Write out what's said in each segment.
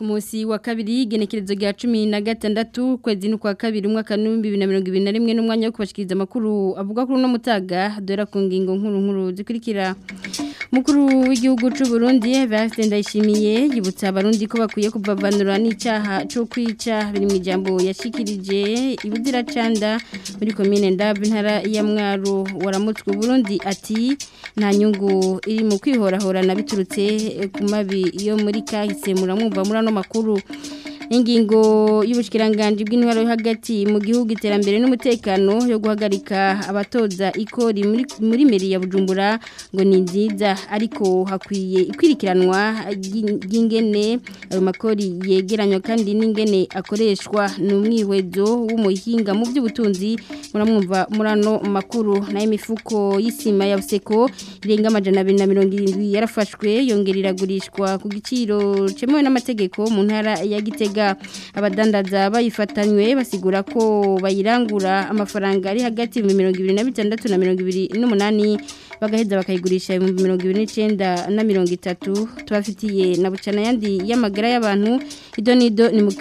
musi wa kabiri genekerezo rya 16 kwezi kwa kabiri mwaka 2021 n'umwanya wo kubashikiriza makuru avuga kuri no mutaga dora ku ngingo nkuru nkuru zikurikira mukuru w'igihugu cy'u Burundi Vedaste Ndayishimiye yibutsa abarundi ko bakwiye kubavanura n'icyaha cyo kwica biri mu ijambo yashikirije ibuziracanda muri komine ndabyo intara ya mwaru waramutswe Burundi ati nta nyungu iri mu kwihorahorana biturutse ku mabi iyo muri kahise muramwumva muri ano makuru ingingo y'ubushyikiranganji bw'intwaro hagati mu gihugu iterambere n'umutekano yo guhagarika abatoza ikori muri meri ya Bujumbura ngo ni nziza ariko hakwiye ikwirikiranwa ry'ingene ayo makori yegeranywa kandi n'ingene akoreshwa n'umwihwezo w'umuhinga mu by'ubutunzi muramwumva murano makuru na imifuko y'isima ya Buseko irenga amajana 270 yarafashwe yongerira gurishwa ku giciro cemewe n'amategeko mu ntara ya Gitega ibiribwa abadandaza bayifatanywe basigura ko bayirangura amafaranga ari hagati y'ibihumbi mirongo ibiri na bitandatu na mirongo ibiri n'umunani bagaheza bakayigurisha ibihumbi mirongo ibiri n'icyenda na mirongo itatu tubafitiye na bucana yandi y'amagara y'abantu ido n'ido ni mu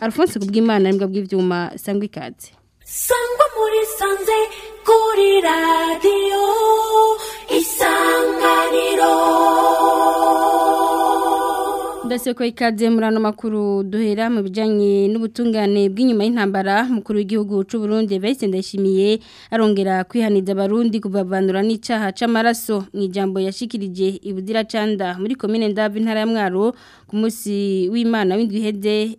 alphonse kubw'imana nibwo bw'ibyuma sangwa ikaze sangwa muri sanze kuri radiyo isanganiro mbese ko ikaze muri ano makuru duhera mu bijyanye n'ubutungane bw'inyuma y'intambara mukuru w'igihugu cy'u Burundi Vice Ndashimiye arongera kwihaniza abarundi kubavanura n'icyaha c'amaraso mu ijambo yashikirije ibudira canda muri commune ndabi ntara ya Mwaro ku munsi w'Imana w'indwiheze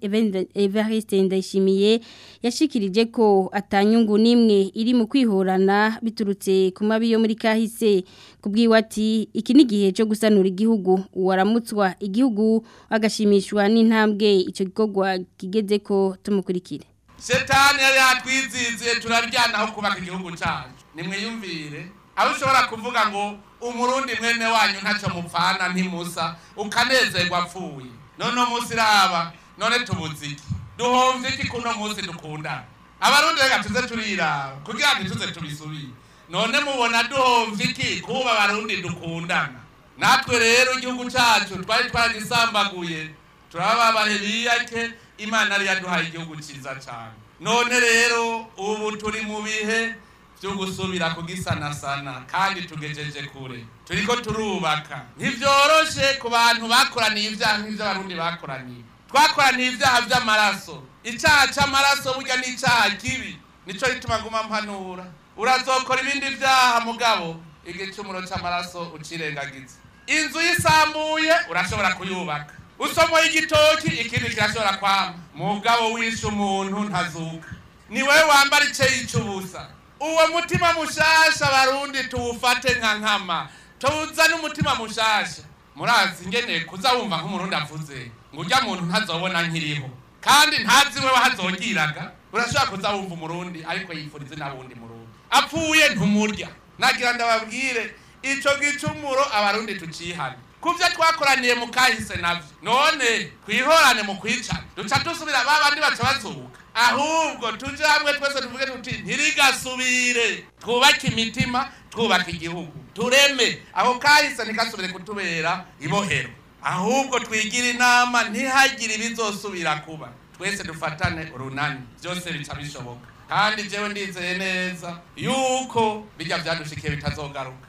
Evariste Ndashimiye yashikirije ko atanyungu nimwe iri mu kwihorana biturutse ku mabi yo muri kahise kubwiwati iki ni gihe cyo gusanura igihugu waramutswa igihugu bagashimishwa n'intambwe icyo gikorwa kigeze ko tumukurikire shetani yari yatwizinze turaryana aho kubaka igihugu cyacu nimwiyumvire aho ushobora kuvuga ngo umurundi mwene wanyu ntacyo mupfana ntimusa ukanezerwa apfuye none umunsi iraba none tubuze iki duhomvye kuno munsi dukundana abarundi reka tuze turiraba kugira tuze tubisubire none mubona duhomvye iki kuba abarundi dukundana natwe rero igihugu cyacu twari twaragisambaguye turababaye biyake imana yari yaduhaye igihugu cyiza cyane none rero ubu turi mu bihe byo gusubira kugisanasana kandi tugejeje kure turi ko turubaka ntibyoroshe ku bantu bakoraniye ibyaha nk'ibyo abarundi bakoraniye twakoraniye ibyaha by'amaraso icyaha cy'amaraso burya ni icyaha kibi nicyo gituma guma mpanura urazokora ibindi byaha mugabo igihe cy'umuriro cy'amaraso ucirengagiza inzu yisambuye urashobora kuyubaka usomoye igitoki ikindi kirashobora kwama mugabo wishe umuntu ntazuka ni wowe wambara icyo ubusa uwo mutima mushasha barundi tuwufate nka nkama tuzane umutima mushasha murazi ngeneye kuza wumva nk'umurundi avuze ngo ujya muntu ntazobona nkiriho kandi ntazi we wahazongiraga urashobora kuza wumva umurundi ariko yifuriza wundi murundi apfuye ntumurya nagira ndababwire icyo gicumuro abarundi tukihana ku byo twakoraniye mu kahise nabyo none twihorane mu kwicana duca dusubira ba bandi baca bazuhuka ahubwo tujye hamwe twese tuvuge tuti ntirigasubire twubake imitima twubake igihugu tureme aho kahise ntikasubire kutubera ibohero ahubwo twigira inama ntihagire ibizosubira kuba twese dufatane urunani byose bica bishoboka kandi njyewe ndizeye neza yuko bijya byadushikiye bitazogaruka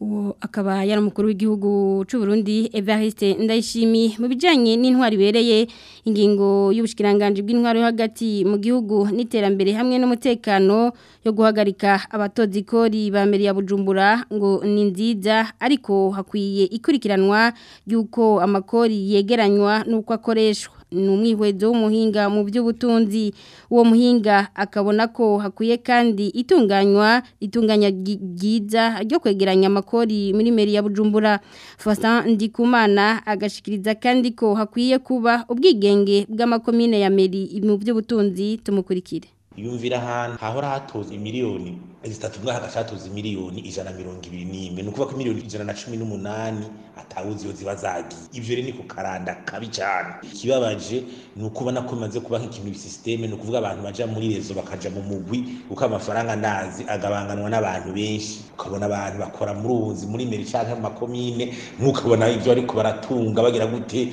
uwo akaba yari umukuru w'igihugu cy'u Burundi Evariste Ndayishimi mu bijanye n'intwari bereye ingingo y'ubushikiranganje bw'intwari yo hagati mu gihugu n'iterambere hamwe n'umutekano yo guhagarika abatozi kori bamere ya Bujumbura ngo ni nziza ariko hakwiye ikurikiranwa yuko amakori yegeranywa nuko akoreshwa ni umwihwedo w'umuhinga mu by'ubutunzi uwo muhinga akabona ko hakwiye kandi itunganywa itunganya ryiza ryo kwegeranya amakori muri ya bujumbura Fasan Ndikumana agashikiriza kandi ko hakwiye kuba ubwigenge bw'amakomine ya meri mu by'ubutunzi tumukurikire yumvira ahantu hahora hatoza miliyoni zitatu umwaka agaca hatoza imiliyoni ijana na mirongo ibiri n'imwe ni ukuvuga ko miliyoni ijana na cumi n'umunani atawuzi iyo ziba zagiye ibyo rero ni kukaranda kabi cyane ikibabaje ni uko ubona ko bimaze kuba nk'ikintu sisiteme ni ukuvuga abantu bajya muri rezo bakaja mu mugwi kuko amafaranga ndazi agabanganwa n'abantu benshi ukabona abantu bakora muri ubuzi muri meri canke mu makomine nk'ukabona ibyo bariko baratunga bagira gute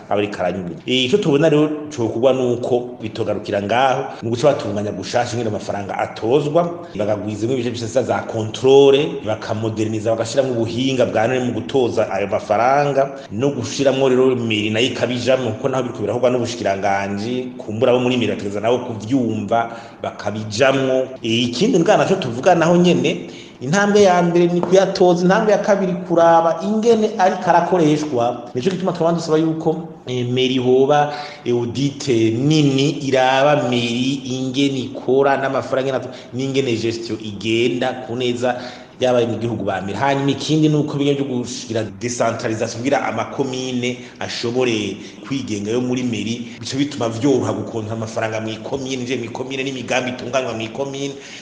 aba ari karanyuma icyo tubona rero cyokorwa ni uko bitugarukira ngaho ni uguca batunganya gushasha ingene amafaranga atozwa bagagwiza ibice byose za kontorore bakamoderniza bagashyiramo ubuhinga bwa none mu gutoza guhuza ayo mafaranga no gushyiramo rero meri nayo ikabijamo kuko naho biri kubirahogwa n'ubushikiranganji kumbura abo muri meri bakereza nabo kubyumva bakabijamo ikindi ndwara nacyo tuvuga naho nyene intambwe ya mbere ni kuyatoza intambwe ya kabiri kuraba ingene ariko arakoreshwa nicyo gituma turabanza dusaba yuko e, meri hoba audite e, nini iraba meri ingene ikora n'amafaranga n'ingene gestiyo igenda ku neza byabaye mu gihugu bamira hanyuma ikindi ni uko bimwe byo gushyira desantarizasiyo kugira amakomine ashobore kwigenga yo muri meri bityo bituma byoroha gukonta amafaranga mu ikomine mu ikomine n'imigambi itunganywa mu ikomine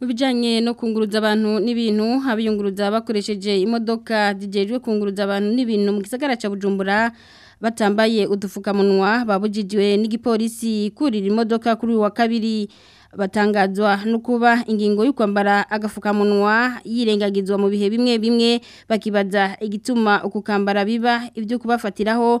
mu bijyanye no kunguruza abantu n'ibintu abiyunguruza bakoresheje imodoka zigejwe kunguruza abantu n'ibintu mu gisagara cya bujumbura batambaye udupfukamunwa babugigiwe n'igipolisi kurira imodoka kuri uyu wa kabiri batangazwa no kuba ingingo yo kwambara agafukamunwa yirengagizwa mu bihe bimwe bimwe bakibaza igituma ukukambara biba ibyo kubafatiraho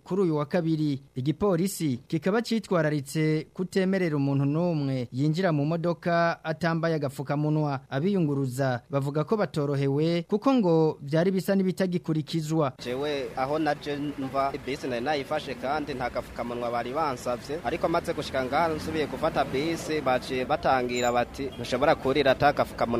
kuri uyu wa kabiri igipolisi kikaba cyitwararitse kutemerera umuntu n'umwe yinjira mu modoka atambaye agapfukamunwa abiyunguruza bavuga ko batorohewe kuko ngo byari bisa n'ibitagikurikizwa jewe aho naje numva ibisi nari nayifashe kandi nta gapfukamunwa bari bansabye ariko amaze gushika ngaha nsubiye gufata bisi baciye batangira bati ntushobora kurira ata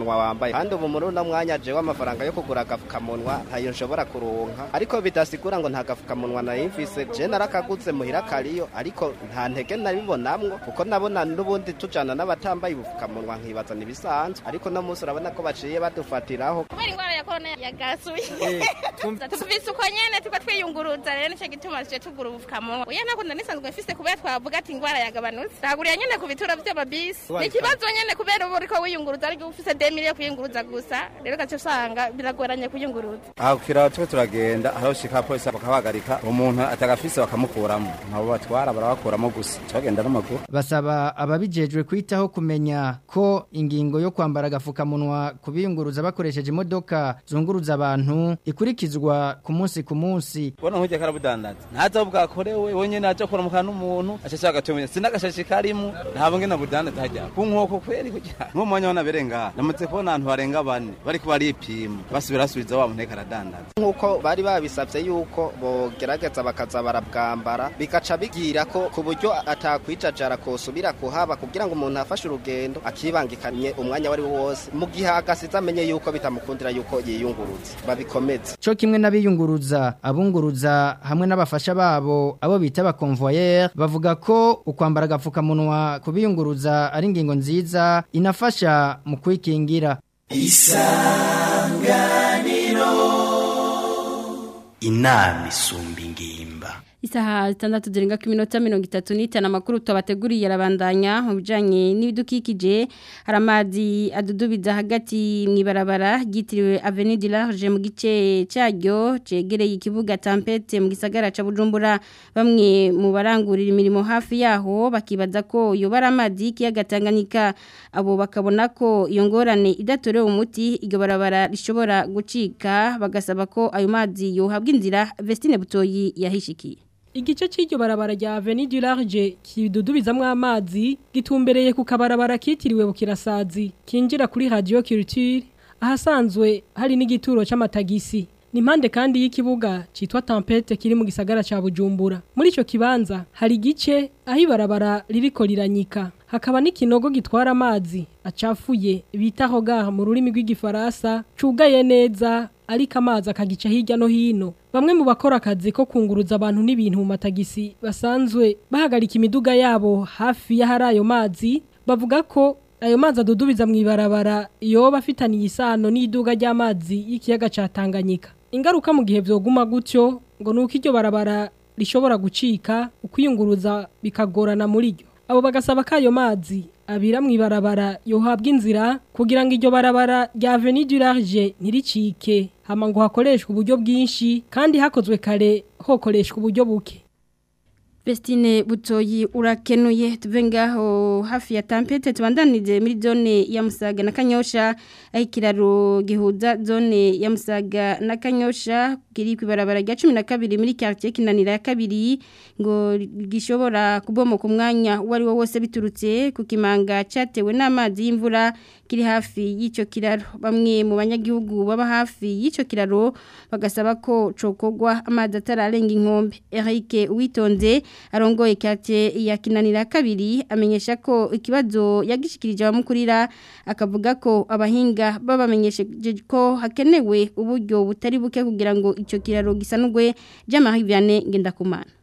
wambaye kandi ubu muri uno mwanya jewe amafaranga yo kugura agafukamunwa ntayo nshobora kuronka ariko bidasigura ngo nta gafukamunwa nari mfise je narakagutse muhira kariyo ariko nta ntege nabibonamwo kuko nabona n'ubundi tujana n'abatambaye ubufukamunwa nkibaza ntibisanzwe ariko no munsi urabona ko baciye badufatiraho kubera ingwara ya korona yagasuye eh, tuvise uko nyene tuko twiyunguruza rero nico gituma tuje tugura ubufukamunwa uya nakunda nisanzwe turayafise kubera twavuga ati ingwara yagabanutse raguriye nyene ku bituro vy'amabisi ni ikibazo nyene kubera uba uriko wiyunguruza ariko ufise demiri yo kwiyunguruza gusa rero gace usanga biragoranye kuyunguruza aho kira tube turagenda aho shika polisi bakabagarika umuntu atagafise bakamukuramo ntabo batwara barabakuramo gusa twagenda n'amaguru basaba ababijejwe kwitaho kumenya ko ingingo yo kwambara agafukamunwa kubiyunguruza bakoresheje imodoka zunguruza abantu ikurikizwa ku munsi ku munsi bona nkujya karabudandaza ntazo bwakorewe wonyene aje kora mu n'umuntu ashashe agatumenya sinagashashe karimo ntabwo ngena budane tajya ku nkoko kweri kujya n'uwo mwanya wanaberenga namutse kubona abantu barenga bane bari kuba ari ipima basubira basubiza wa muneka aradandaza nk'uko bari babisabye yuko bogerageza bakaza barabwambara bikaca bigira ko ku buryo atakwicajara kosubira kuhaba kugira ngo umuntu afashe urugendo akibangikanye umwanya wari wose mu gihe agasize amenye yuko bitamukundira yuko yiyungurutse babikomeze cyo kimwe n'abiyunguruza abunguruza hamwe n'abafasha babo abo bita abakonvoye PCR bavuga ko ukwambara agapfukamunwa kubiyunguruza ari ingingo nziza inafasha mu kwikingira isanganiro inama isumba ingimba isaha zitandatu zirenga ku minota mirongo itatu n'itanu amakuru tubateguriye arabandanya mu bijyanye n'ibidukikije hari amazi adudubiza hagati mu ibarabara ryitiriwe avenue de large mu gice cyaryo cegereye ikibuga tampete mu gisagara cya bujumbura bamwe mu barangurira imirimo hafi yaho bakibaza ko yobara amazi y'ikiyaga abo bakabona ko iyo ngorane umuti iryo barabara rishobora gucika bagasaba ko ayo mazi yohabwa inzira vestine butoyi yahishikiye igice cy'iryo barabara rya Avenue du Large kidudubizamo amazi gitumbereye ku kabarabara kitiriwe bukirasazi kinjira kuri Radio Culture ahasanzwe hari n'igituro cy'amatagisi ni impande kandi y'ikibuga cyitwa Tempete kiri mu gisagara cya Bujumbura muri icyo kibanza hari gice aho ibarabara ririko riranyika hakaba n'ikinogo gitwara amazi acafuye bita hogar mu rurimi rw'igifaransa cugaye neza ariko amazi akagica hirya no hino bamwe mu bakora akazi ko kunguruza abantu n'ibintu mu matagisi basanzwe bahagarika imiduga yabo hafi y'ahari ayo mazi bavuga ko ayo mazi adudubiza mu ibarabara yoba afitaniye isano n'iduga ry'amazi y'ikiyaga cya tanganyika ingaruka mu gihe byoguma gutyo ngo ni uko iryo barabara rishobora gucika ukwiyunguruza bikagorana muri ryo abo bagasaba ko ayo mazi abira mu ibarabara yohabwa inzira kugira ngo iryo barabara rya veni dirage ntiricike hama ngo hakoreshwe uburyo bwinshi kandi hakozwe kare hokoreshwa uburyo buke Bestine butoyi urakenuye tuve hafi ya tampete tubandanije muri zone ya Musaga na Kanyosha ayikiraro gihuza zone ya Musaga na Kanyosha kiri kwibarabara rya 12 muri quartier kinanira ya kabiri ngo gishobora ku mwanya wari wo wose biturutse ku kimanga cyatewe n'amazi y'imvura kiri hafi y'icyo kiraro bamwe mu banyagihugu baba hafi y'icyo kiraro bagasaba ko cokogwa amazi atararenga inkombe Eric Uwitonze arongoye kate ya kinanira kabiri amenyesha ko ikibazo yagishikirije abamukurira akavuga ko abahinga babamenyesheje ko hakenewe uburyo butari buke kugira ngo icyo kiraro gisanurwe by'amahirwe ngenda kumana.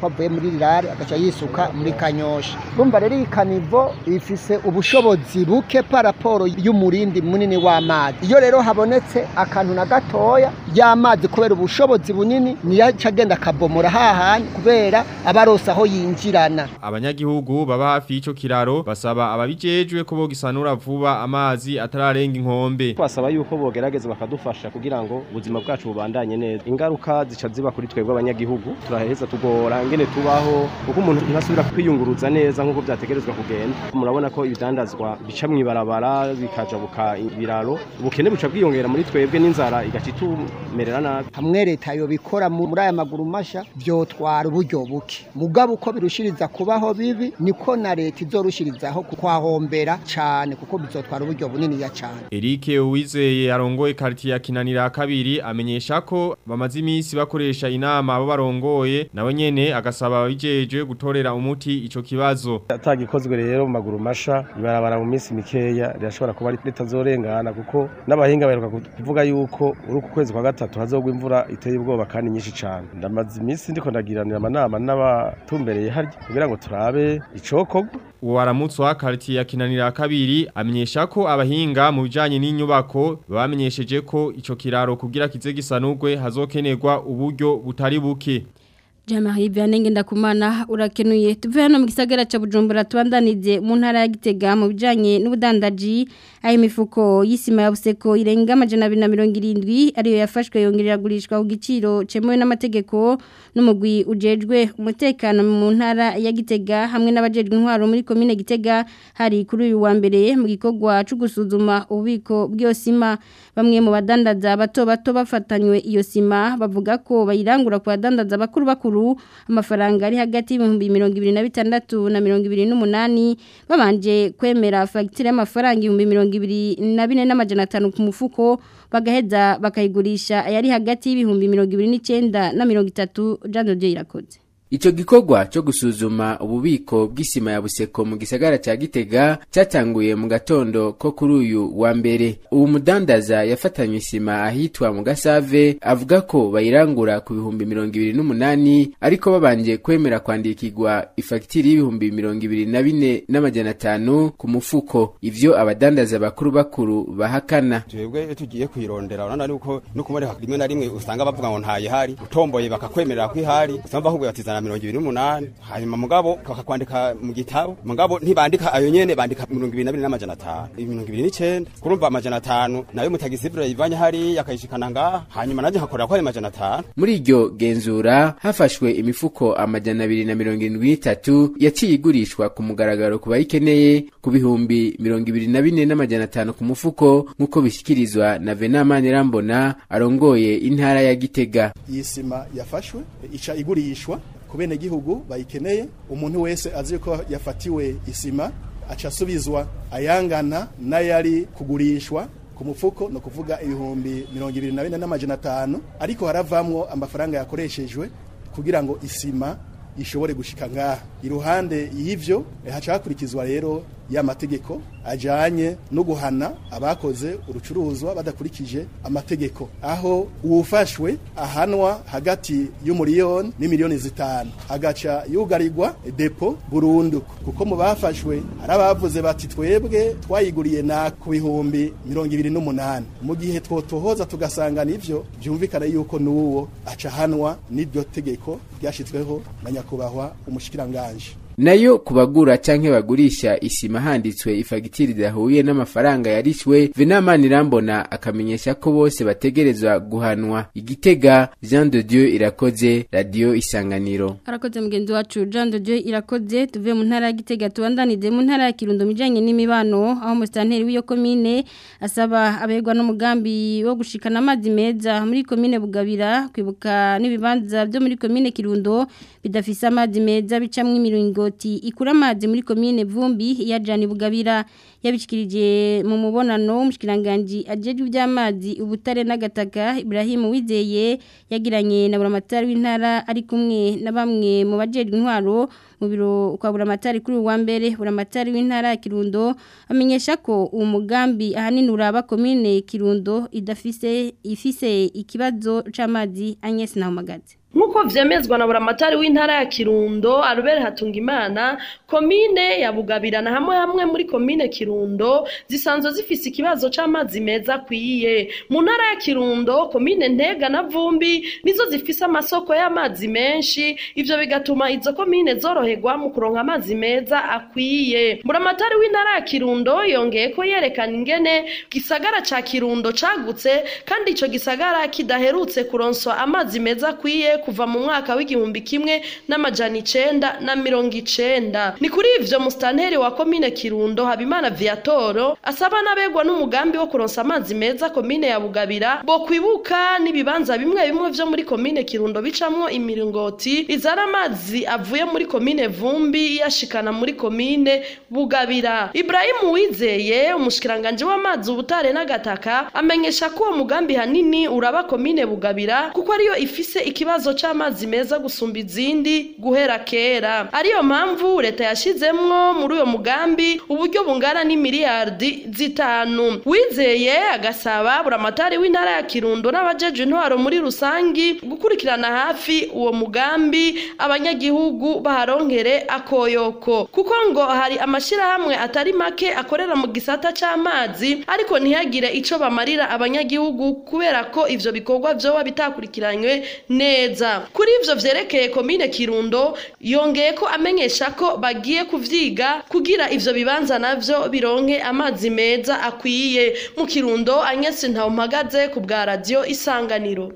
kwavuye muri rirare agaca yisuka muri Kanyosha rumva rero ikanivo ifise ubushobozi buke para raporo y'umurindi munini w'amazi iyo rero habonetse akantu na gatoya y'amazi kubera ubushobozi bunini niyo aca agenda akabomora hahandi kubera aba arose aho yinjirana abanyagihugu baba hafi y'icyo kiraro basaba ababijejwe ko bogisanura vuba amazi atararenga inkombe basaba yuko bogerageza bakadufasha kugira ngo ubuzima bwacu bubandanye neza ingaruka zica ziba kuri twebwe abanyagihugu turaheza tugora ingene tubaho kuko umuntu ntasubira kwiyunguruza neza nk'uko byategerezwa kugenda murabona ko ibidandazwa bica mu ibarabara inzara bikaja buka ibiraro ubukene buca bwiyongera muri twebwe n'inzara igaca itumerera nabi hamwe leta bikora muri aya maguru masha vyotwara uburyo buke mugabo uko birushiriza kubaho bibi niko na leta izorushirizaho kwahombera cyane kuko bizotwara uburyo bunini ya cane Eric wizeye arongoye quartier ya Kinanira kabiri amenyesha ko bamaze iminsi bakoresha inama abo barongoye nawe nyene agasaba bijeje gutorera umuti icyo kibazo atagikozwe rero mu maguru masha ibarabara mu minsi mikeya rirashobora kuba ritazorengana kuko n'abahinga baheruka kuvuga yuko uri ku kwezi kwa gatatu hazogwa imvura iteye ubwoba kandi nyinshi cyane ndamaze iminsi ndiko ndagiranira amanama n'abatumbereye harya kugira ngo turabe icokorwa waramutse wa quartier ya Kinanira kabiri amenyesha ko abahinga mu bijyanye n'inyubako bamenyesheje ko icyo kiraro kugira kize gisanurwe hazokenerwa uburyo butari buke Jamari Vianney Ngendakumana urakenuye tuvuye hano mu gisagara ca Bujumbura tubandanize mu ntara ya Gitega mu bijanye n'ubudandaji ayo mifuko y'isima ya buseko irenga amajana 270 ariyo yafashwe yongerera gurishwa ku giciro cemewe n'amategeko n'umugwi ujejwe umutekano mu ntara ya Gitega hamwe n'abajejwe intwaro muri commune Gitega hari kuri uyu wa mbere mu gikorwa cyo gusuzuma ububiko bw'iyo sima bamwe mu badandaza bato bato bafatanywe iyo sima bavuga ko bayirangura ku badandaza bakuru bakuru y'amajyaruguru amafaranga ari hagati y'ibihumbi mirongo ibiri na bitandatu na mirongo ibiri n'umunani babanje kwemera fagitire y'amafaranga ibihumbi mirongo ibiri na bine n'amajana atanu ku mufuko bagaheza bakayigurisha ayari hagati y'ibihumbi mirongo ibiri n'icyenda na mirongo itatu jandodiye irakoze icyo gikorwa cyo gusuzuma ububiko bw'isima ya buseko mu gisagara cya gitega cyatanguye mu gatondo ko kuri uyu wa mbere ubu mudandaza yafatanywe isima ahitwa mu gasave avuga ko bayirangura ku bihumbi mirongo ibiri n'umunani ariko babanje kwemera kwandikirwa ifagitire y'ibihumbi mirongo ibiri na bine n'amajana atanu ku mufuko ivyo abadandaza bakuru bakuru bahakana twebwe iyo tugiye kuyirondera urabona ariko no kumara rimwe na rimwe usanga bavuga ngo ntayihari utomboye bakakwemerera ko ihari usanga bahubuye batizana mirongo ibiri n'umunani hanyuma mugabo bakakwandika mu gitabo mugabo ntibandika ayo nyene bandika mirongo ibiri na bine n'amajana atanu mirongo ibiri n'icenda kurumva amajana atanu nayo mutagisibre yivanye hariya akayishikana ngaha hanyuma nanje nkakorera ko ari amajana atanu muri iryo genzura hafashwe imifuko amajana abiri na mirongo irindwi n'itatu yaciye igurishwa ku mugaragaro ku bayikeneye ku bihumbi mirongo ibiri na bine n'amajana atanu ku mufuko nk'uko bishyikirizwa na venamani rambona arongoye intara ya gitega iyi sima yafashwe ica igurishwa ku bene gihugu bayikeneye umuntu wese azi ko yafatiwe isima acasubizwa asubizwa ayangana n'ayari kugurishwa ku mufuko no kuvuga ibihumbi mirongo ibiri na bine n'amajana atanu ariko haravamwo amafaranga yakoreshejwe kugira ngo isima ishobore gushika ngaha iruhande y'ivyo haca hakurikizwa rero y'amategeko ajyanye no guhana abakoze urucuruzwa badakurikije amategeko aho uwufashwe ahanwa hagati y'umuriyoni n'imiliyoni zitanu agaca yugarigwa depo burundu kuko mu bafashwe hari abavuze bati twebwe twayiguriye na ku bihumbi mirongo ibiri n'umunani mu gihe twotohoza tugasanga nibyo byumvikana yuko n'uwo aca ahanwa n'iryo tegeko ryashyizweho na nyakubahwa umushyikiranganji nayo kubagura canke cyangwa bagurisha isima handitswe ifagitire idahuye n'amafaranga yarishyuwe venamani irambona akamenyesha ko bose bategerezwa guhanwa igitega jean de dieu irakoze radiyo isanganiro arakoze mugenzi wacu jean de dieu irakoze tuve mu ntara ya gitega tubandanide mu ntara ya kirundo mu n'imibano aho umusitanteri w'iyo komine asaba abegwa n'umugambi wo gushikana amazi meza muri komine bugabira kwibuka n'ibibanza byo muri komine kirundo bidafise amazi meza bicamwo imiringo Soroti ikura amazi muri komine Vumbi ya Jani Bugabira yabishikirije mu mubonano umushikiranganje ajejwe by'amazi ubutare n'agataka Ibrahim Wizeye yagiranye na buramatari w'intara ari kumwe na bamwe mu bajejwe intwaro mu biro kwa buramatari kuri uwa mbere buramatari w'intara Kirundo amenyesha ko umugambi ahanini uraba komine Kirundo idafise ifise ikibazo c'amazi Agnes Nahomagaze nk'uko vyemezwa na buramatari w'intara ya Kirundo Albert Hatungimana komine ya Bugabirana hamwe hamwe muri komine Kirundo zisanzwe zifise ikibazo cy’amazi meza akwiye mu ntara ya Kirundo komine Ntega na Vumbi nizo zifise amasoko y'amazi menshi ibyo bigatuma izo komine zoroherwa mu kuronka amazi meza akwiye buramatari w'intara ya Kirundo yongeye ko yerekana ingene gisagara cya Kirundo cagutse kandi icyo gisagara kidaherutse kuronswa amazi meza akwiye kuva mu mwaka w'igihumbi kimwe n'amajana icenda na mirongo icenda ni kuri ivyo musitanteri wa komine kirundo habimana viatoro asaba n'abegwa n'umugambi wo kuronsa amazi meza komine ya bugabira bo kwibuka n'ibibanza bimwe bimwe vyo muri komine kirundo bicamwo imiringoti izana amazi avuye muri komine vumbi yashikana muri komine bugabira Ibrahim wizeye umushikiranganje w'amazi ubutare n'agataka amenyesha ko uwo mugambi hanini uraba komine bugabira kuko ariyo ifise ikibazo cy'amazi meza gusumba izindi guhera kera ariyo mpamvu leta yashyizemo muri uyu mugambi uburyo bungana n'imiliyardi zitanu wizeye agasaba buri amatari w'intara ya kirundo n'abajeje intwaro muri rusange gukurikirana hafi uwo mugambi abanyagihugu baharongere akoyoko kuko ngo hari amashyirahamwe atari make akorera mu gisata cy'amazi ariko ntihagire icyo bamarira abanyagihugu kubera ko ibyo bikorwa byoba bitakurikiranywe neza neza kuri ivyo vyerekeye komine Kirundo yongeye ko amenyesha ko bagiye kuvyiga kugira ivyo bibanza navyo bironke amazi meza akwiye mu Kirundo Agnes Ntawumpagaze ku bwa radio Isanganiro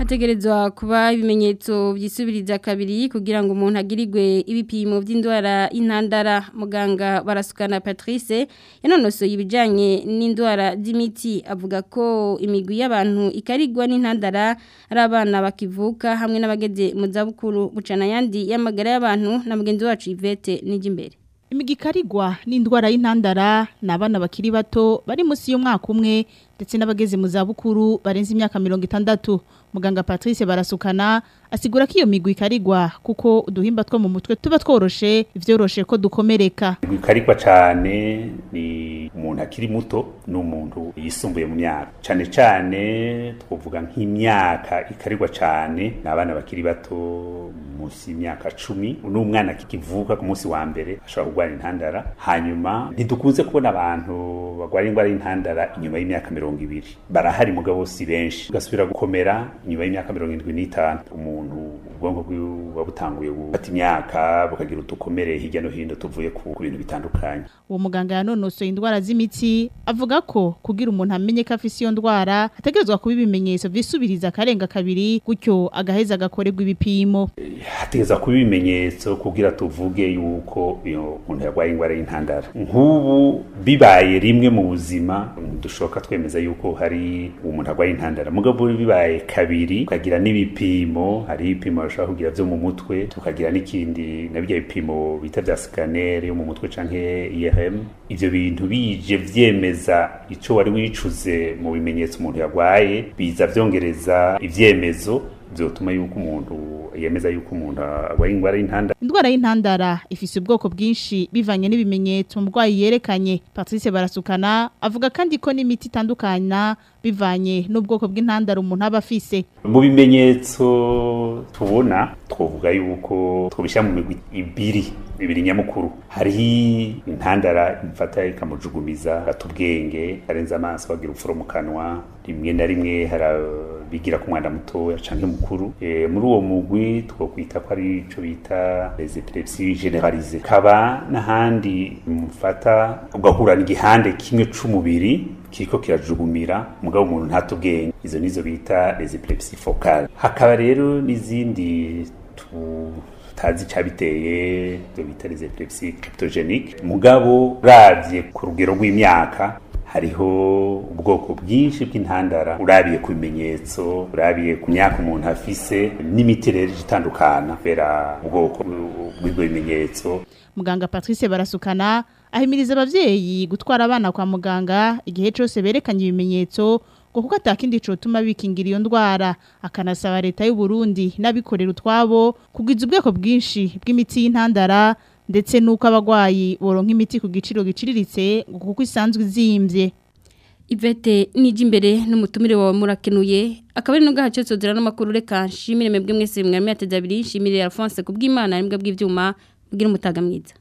hategerezwa kuba ibimenyetso byisubiriza kabiri kugira ngo umuntu agirigwe ibipimo by'indwara intandara muganga barasukana Patrice yanonoso ibijyanye n'indwara z'imiti avuga ko imigwi y'abantu ikarigwa n'intandara ari abana bakivuka hamwe n'abageze mu zabukuru bucana yandi y'amagara y'abantu na mugenzi wacu Yvette n'igimbere imigi ikarigwa n'indwara y'intandara ni abana bakiri bato bari munsi y'umwaka umwe ndetse n'abageze mu zabukuru barenze imyaka mirongo itandatu muganga patrice barasukana asigura ko iyo migwi ikarigwa kuko uduhimba two mu mutwe tuba tworoshe byoroshe ko dukomereka imigwi ikarigwa cyane ni umuntu akiri muto ni umuntu yisumbuye mu myaka cyane cyane twavuga nk'imyaka ikarigwa cyane ni abana bakiri bato munsi y'imyaka cumi n'umwana kikivuka ku munsi wa mbere ashobora kurwara intandara hanyuma ntidukunze kubona abantu barwara indwara y'intandara inyuma y'imyaka mirongo mirongo ibiri barahari mugabo si benshi ugasubira gukomera nyuma y'imyaka mirongo irindwi n'itanu umuntu ubwonko bwiwe butanguye gufata imyaka bukagira udukomere hirya no hino tuvuye ku bintu bitandukanye uwo muganga yanonosoye indwara z'imitsi avuga ko kugira umuntu amenye ko afite iyo ndwara hategerezwa kuba ibimenyetso bisubiriza akarenga kabiri gutyo agaheza agakorerwa ibipimo hategereza kuba ibimenyetso kugira tuvuge yuko umuntu yarwaye indwara y'intandara nk'ubu bibaye rimwe mu buzima dushoboka twemeza yuko hari umuntu arwaye intandara mugabo bibaye kabiri tukagira n'ibipimo hari ibipimo bashobora kugira byo mu mutwe tukagira n'ikindi na bya bipimo bita bya sikaneri yo mu mutwe canke IRM e ivyo bintu bije byemeza icyo wari wicuze mu bimenyetso umuntu yarwaye biza byongereza ibyemezo. byotuma yuko umuntu yemeza yuko umuntu arwaye indwara y'intandara indwara y'intandara ifite ubwoko bwinshi bivanye n'ibimenyetso umurwayi yerekanye patrice barasukana avuga kandi ko n'imiti itandukana bivanye n'ubwoko bw’intandara umuntu aba afise mu bimenyetso tubona twavuga yuko twabishyira mu migwi ibiri bibiri nyamukuru hari intandara imfata ikamujugumiza gata ubwenge arenza amaso bagira ubupfura mu kanwa rimwe na rimwe harabigira ku mwana mutoya canke mukuru eh, muri uwo mugwi twokwita ko ari ico bita les epilepsies kaba n'ahandi mufata ugahura n'igihande kimwe c'umubiri kiriko kirajugumira mugabo umuntu ntata izo nizo bita les epilepsies hakaba rero n'izindi tu tutazi icyabiteye ibyo bita les epilepsies mugabo urabye ku rugero rw'imyaka hariho ubwoko bwinshi bw'intandara urabiye ku bimenyetso urabiye ku myaka umuntu afise n'imiti rero itandukana kubera ubwoko bw'ibyo bimenyetso muganga patrice barasukana ahimiriza ababyeyi gutwara abana kwa muganga igihe cyose berekanye ibimenyetso ngo kuko atakindi cotuma bikingira iyo ndwara akanasaba leta y'u Burundi n'abikorera utwabo kugiza ubwoko bwinshi bw'imiti y'intandara ndetse nuko abagwayi boronka imiti ku giciro giciriritse ngo kuko isanzwe izimvye Ivete imbere n'umutumire wawe murakenuye akabari no gahace tuzira no reka nshimire mebwe mwese mwami ateza abiri nshimire Alphonse kubw'Imana n'imbwa bw'ivyuma bw'irumutaga mwiza